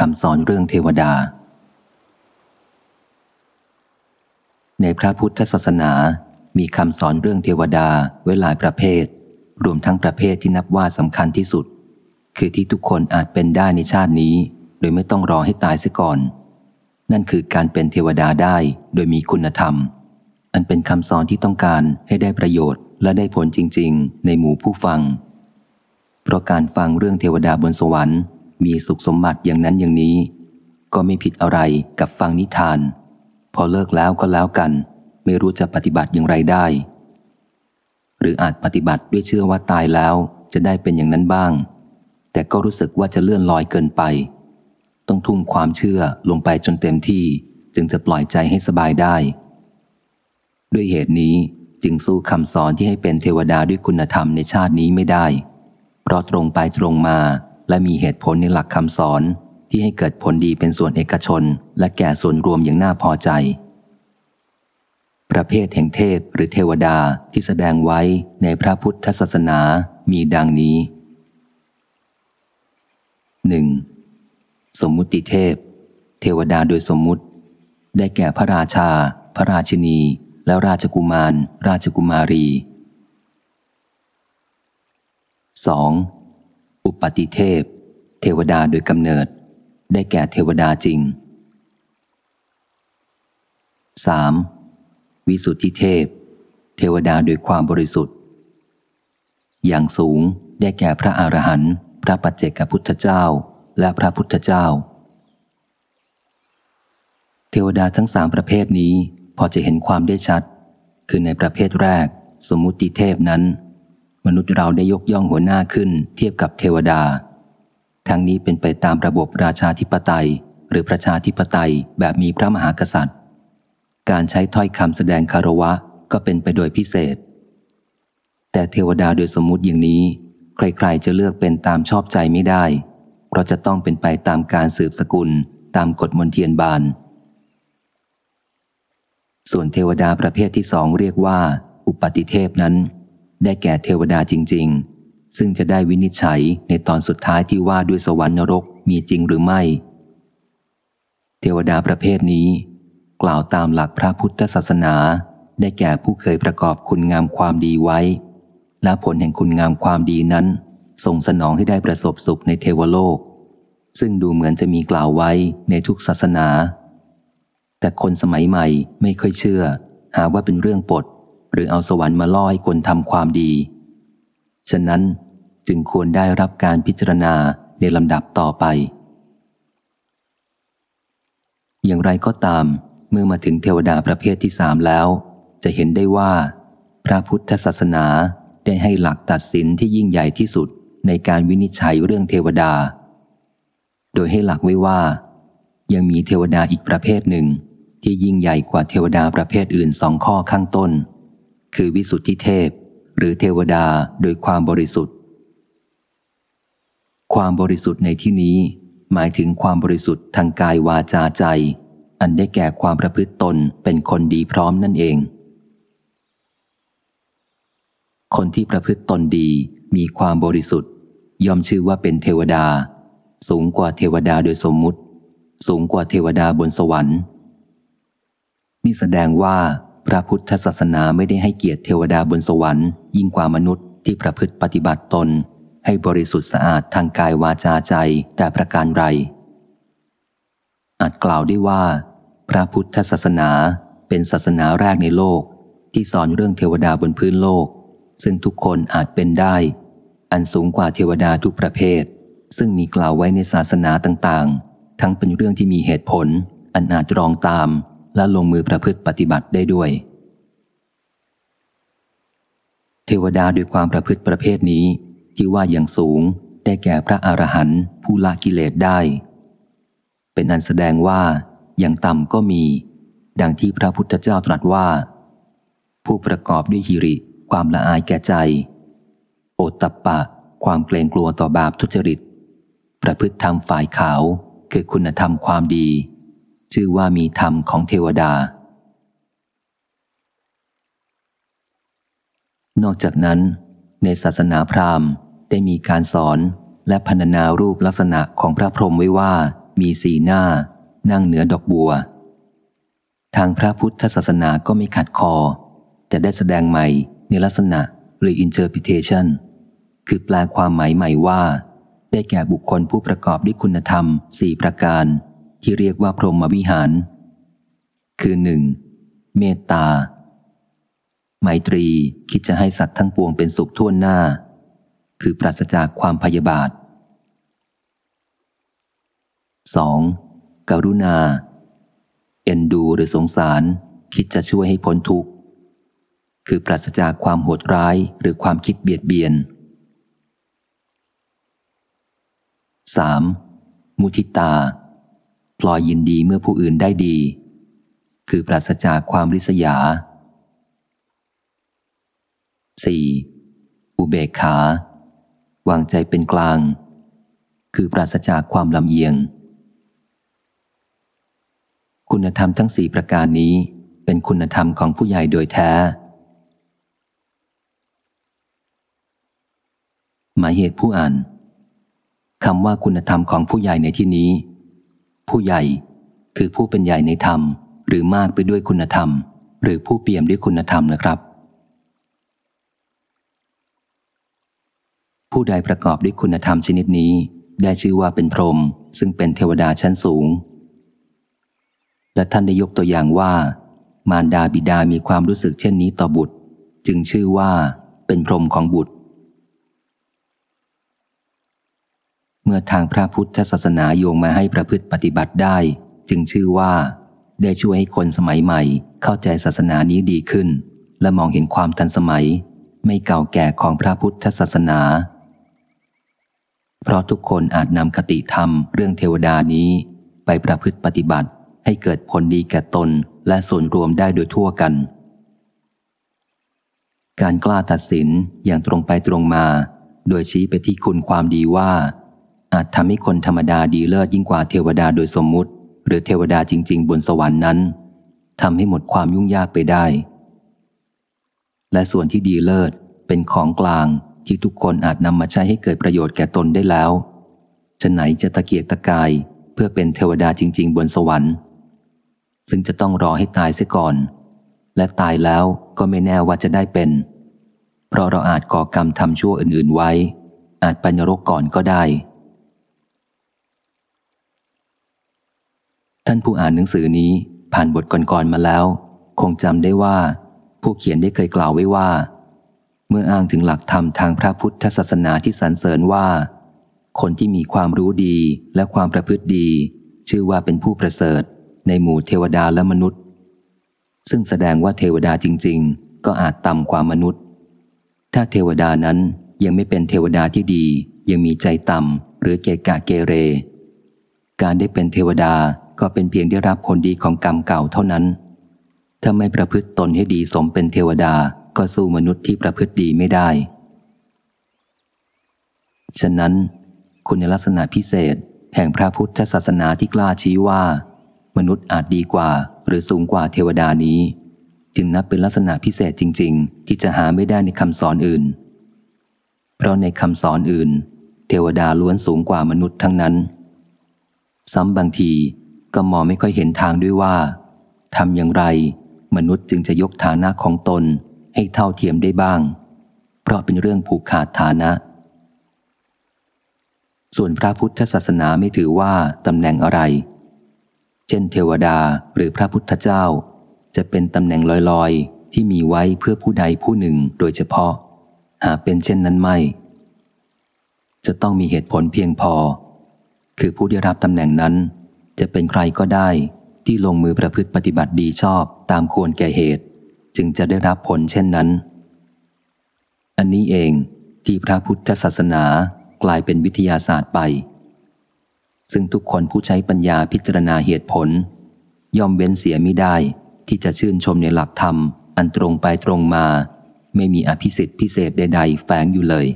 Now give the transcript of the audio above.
คำสอนเรื่องเทวดา ในพระพุทธศาสนามีคำสอนเรื่องเทวดาไว้หลายประเภท รวมทั้งประเภทที่นับว่าสำคัญที่สุด คือที่ทุกคนอาจเป็นได้ในชาตินี้ โดยไม่ต้องรอให้ตายเสียก่อน นั่นคือการเป็นเทวดาได้โดยมีคุณธรรม อันเป็นคำสอนที่ต้องการให้ได้ประโยชน์และได้ผลจริง ๆ ในหมู่ผู้ฟัง เพราะการฟังเรื่องเทวดาบนสวรรค์ มีสุขสมบัติอย่างนั้นอย่างนี้ ก็ไม่ผิดอะไรกับฟังนิทาน พอเลิกแล้วก็แล้วกัน ไม่รู้จะปฏิบัติอย่างไรได้ หรืออาจปฏิบัติด้วยเชื่อว่าตายแล้วจะได้เป็นอย่างนั้นบ้าง แต่ก็รู้สึกว่าจะเลื่อนลอยเกินไป ต้องทุ่มความเชื่อลงไปจนเต็มที่จึงจะปล่อยใจให้สบายได้ ด้วยเหตุนี้จึงสู้คำสอนที่ให้เป็นเทวดาด้วยคุณธรรมในชาตินี้ไม่ได้ เพราะตรงไปตรงมา และมีเหตุผลในหลักคำสอนที่ให้เกิดผลดีเป็นส่วนเอกชน และแก่ส่วนรวมอย่างน่าพอใจ ประเภทแห่งเทพหรือเทวดาที่แสดงไว้ในพระพุทธศาสนามีดังนี้ 1. สมมุติเทพ เทวดาโดยสมมุติ ได้แก่พระราชา พระราชินี และราชกุมาร ราชกุมารี 2. อุปติเทพ เทวดาโดยกำเนิด ได้แก่เทวดาจริง 3. วิสุทธิเทพ เทวดาโดยความบริสุทธิ์ อย่างสูงได้แก่พระอรหันต์พระปัจเจกพุทธเจ้า และพระพุทธเจ้า เทวดาทั้งสามประเภทนี้พอจะเห็นความได้ชัด คือในประเภทแรก สมมุติเทพนั้น มนุษย์เราได้ยกย่องหัวหน้าขึ้น เทียบกับเทวดา ทั้งนี้เป็นไปตามระบบราชาธิปไตย หรือประชาธิปไตยแบบมีพระมหากษัตริย์ การใช้ถ้อยคำแสดงคารวะก็เป็นไปโดยพิเศษ แต่เทวดาโดยสมมุติอย่างนี้ ใครๆจะเลือกเป็นตามชอบใจไม่ได้ เพราะจะต้องเป็นไปตามการสืบสกุล ตามกฎมนเทียนบาน ส่วนเทวดาประเภทที่สองเรียกว่า อุปติเทพนั้น ได้แก่เทวดาจริง ๆ ซึ่งจะได้วินิจฉัยในตอนสุดท้ายที่ว่าด้วยสวรรค์นรกมีจริงหรือไม่ เทวดาประเภทนี้ กล่าวตามหลักพระพุทธศาสนา ได้แก่ผู้เคยประกอบคุณงามความดีไว้ และผลแห่งคุณงามความดีนั้นส่งสนองให้ได้ประสบสุขในเทวโลก ซึ่งดูเหมือนจะมีกล่าวไว้ในทุกศาสนา แต่คนสมัยใหม่ไม่ค่อยเชื่อ หาว่าเป็นเรื่องปด หรือเอาสวรรค์มาล่อให้คนทำความดี ฉะนั้นจึงควรได้รับการพิจารณาในลำดับต่อไป อย่างไรก็ตาม เมื่อมาถึงเทวดาประเภทที่สามแล้ว จะเห็นได้ว่า พระพุทธศาสนาได้ให้หลักตัดสินที่ยิ่งใหญ่ที่สุดในการวินิจฉัยเรื่องเทวดา โดยให้หลักไว้ว่า ยังมีเทวดาอีกประเภทหนึ่งที่ยิ่งใหญ่กว่าเทวดาประเภทอื่นสองข้อข้างต้น คือวิสุทธิเทพ หรือเทวดาโดยความบริสุทธิ์ ความบริสุทธิ์ในที่นี้ หมายถึงความบริสุทธิ์ทางกายวาจาใจ อันได้แก่ความประพฤติตนเป็นคนดีพร้อมนั่นเอง คนที่ประพฤติตนดีมีความบริสุทธิ์ ย่อมชื่อว่าเป็นเทวดา สูงกว่าเทวดาโดยสมมุติ สูงกว่าเทวดาบนสวรรค์ นี่แสดงว่า พระพุทธศาสนาไม่ได้ให้เกียรติเทวดาบนสวรรค์ยิ่งกว่ามนุษย์ที่ประพฤติปฏิบัติตน ให้บริสุทธิ์สะอาดทางกายวาจาใจแต่ประการไร อาจกล่าวได้ว่า พระพุทธศาสนาเป็นศาสนาแรกในโลก ที่สอนเรื่องเทวดาบนพื้นโลก ซึ่งทุกคนอาจเป็นได้ อันสูงกว่าเทวดาทุกประเภท ซึ่งมีกล่าวไว้ในศาสนาต่างๆ ทั้งเป็นเรื่องที่มีเหตุผล อันอาจรองตาม และลงมือประพฤติปฏิบัติได้ด้วย เทวดาด้วยความประพฤติประเภทนี้ที่ว่าอย่างสูงได้แก่พระอรหันต์ผู้ละกิเลสได้ เป็นอันแสดงว่าอย่างต่ำก็มี ดังที่พระพุทธเจ้าตรัสว่า ผู้ประกอบด้วยหิริความละอายแก่ใจ โอตตปปะ ความเกรงกลัวต่อบาปทุจริต ประพฤติธรรมฝ่ายขาวคือคุณธรรมความดี ชื่อว่ามีธรรมของเทวดา นอกจากนั้น ในศาสนาพราหมณ์ได้มีการสอนและพรรณนารูปลักษณะของพระพรหมไว้ว่ามีสีหน้า นั่งเหนือดอกบัว ทางพระพุทธศาสนาก็ไม่ขัดคอ แต่ได้แสดงใหม่ในลักษณะหรือ interpretation คือแปลความหมายใหม่ว่า ได้แก่บุคคลผู้ประกอบด้วยคุณธรรมสี่ประการ ที่เรียกว่าพรหมวิหาร คือหนึ่งเมตตา ไมตรีคิดจะให้สัตว์ทั้งปวงเป็นสุขทั่วหน้า คือปราศจากความพยาบาท 2. กรุณา เอ็นดูหรือสงสารคิดจะช่วยให้พ้นทุกข์ คือปราศจากความโหดร้ายหรือความคิดเบียดเบียน 3. มุทิตา พลอยยินดีเมื่อผู้อื่นได้ดี คือปราศจากความริษยา 4. อุเบกขา วางใจเป็นกลาง คือปราศจากความลำเอียง คุณธรรมทั้งสี่ประการนี้เป็นคุณธรรมของผู้ใหญ่โดยแท้ หมายเหตุผู้อ่านคำว่าคุณธรรมของผู้ใหญ่ในที่นี้ ผู้ใหญ่ คือผู้เป็นใหญ่ในธรรม หรือมากไปด้วยคุณธรรม หรือผู้เปี่ยมด้วยคุณธรรมนะครับ ผู้ใดประกอบด้วยคุณธรรมชนิดนี้ ได้ชื่อว่าเป็นพรหมซึ่งเป็นเทวดาชั้นสูง และท่านได้ยกตัวอย่างว่า มารดาบิดามีความรู้สึกเช่นนี้ต่อบุตร จึงชื่อว่าเป็นพรหมของบุตร เมื่อทางพระพุทธศาสนาโยงมาให้ประพฤติปฏิบัติได้ จึงชื่อว่า ได้ช่วยให้คนสมัยใหม่ เข้าใจศาสนานี้ดีขึ้น และมองเห็นความทันสมัย ไม่เก่าแก่ของพระพุทธศาสนา เพราะทุกคนอาจนำคติธรรมเรื่องเทวดานี้ ไปประพฤติปฏิบัติให้เกิดผลดีแก่ตนและส่วนรวมได้โดยทั่วกัน การกล้าตัดสินอย่างตรงไปตรงมา โดยชี้ไปที่คุณความดีว่า อาจทำให้คนธรรมดาดีเลิศยิ่งกว่าเทวดาโดยสมมุติ หรือเทวดาจริง ๆ บนสวรรค์นั้นทำให้หมดความยุ่งยากไปได้ และส่วนที่ดีเลิศเป็นของกลางที่ทุกคนอาจนำมาใช้ให้เกิดประโยชน์แก่ตนได้แล้ว จะไหนจะตะเกียกตะกาย เพื่อเป็นเทวดาจริง ๆ บนสวรรค์ ซึ่งจะต้องรอให้ตายเสียก่อน และตายแล้วก็ไม่แน่ว่าจะได้เป็น เพราะเราอาจก่อกรรมทำชั่วอื่นๆไว้ อาจไปนรกก่อนก็ได้ ท่านผู้อ่านหนังสือนี้ผ่านบทก่อนๆมาแล้ว คงจำได้ว่า ผู้เขียนได้เคยกล่าวไว้ว่า เมื่ออ้างถึงหลักธรรมทางพระพุทธศาสนาที่สรรเสริญว่า คนที่มีความรู้ดีและความประพฤติดี ชื่อว่าเป็นผู้ประเสริฐ ในหมู่เทวดาและมนุษย์ ซึ่งแสดงว่าเทวดาจริง ๆ ก็อาจต่ำกว่ามนุษย์ ถ้าเทวดานั้นยังไม่เป็นเทวดาที่ดี ยังมีใจต่ำหรือเกกะเกเร การได้เป็นเทวดา ก็เป็นเพียงได้รับผลดีของกรรมเก่าเท่านั้น ถ้าไม่ประพฤติตนให้ดีสมเป็นเทวดาก็สู้มนุษย์ที่ประพฤติดีไม่ได้ ฉะนั้น คุณลักษณะพิเศษ แห่งพระพุทธศาสนาที่กล้าชี้ว่า มนุษย์อาจดีกว่า หรือสูงกว่าเทวดานี้ จึงนับเป็นลักษณะพิเศษจริง ๆ ที่จะหาไม่ได้ในคำสอนอื่น เพราะในคำสอนอื่น เทวดาล้วนสูงกว่ามนุษย์ทั้งนั้น ซ้ำบางที ก็มองไม่ค่อยเห็นทางด้วยว่าทำอย่างไร มนุษย์จึงจะยกฐานะของตนให้เท่าเทียมได้บ้าง เพราะเป็นเรื่องผูกขาดฐานะ ส่วนพระพุทธศาสนาไม่ถือว่าตำแหน่งอะไร เช่น เทวดาหรือพระพุทธเจ้า จะเป็นตำแหน่งลอยๆ ที่มีไว้เพื่อผู้ใดผู้หนึ่งโดยเฉพาะ หากเป็นเช่นนั้นไม่ จะต้องมีเหตุผลเพียงพอ คือผู้ได้รับตำแหน่งนั้น จะเป็นใครก็ได้ที่ลงมือประพฤติปฏิบัติดีชอบตามควรแก่เหตุ จึงจะได้รับผลเช่นนั้น อันนี้เองที่พระพุทธศาสนากลายเป็นวิทยาศาสตร์ไป ซึ่งทุกคนผู้ใช้ปัญญาพิจารณาเหตุผล ย่อมเว้นเสียไม่ได้ที่จะชื่นชมในหลักธรรม อันตรงไปตรงมา ไม่มีอภิสิทธิ์พิเศษใดๆแฝงอยู่เลย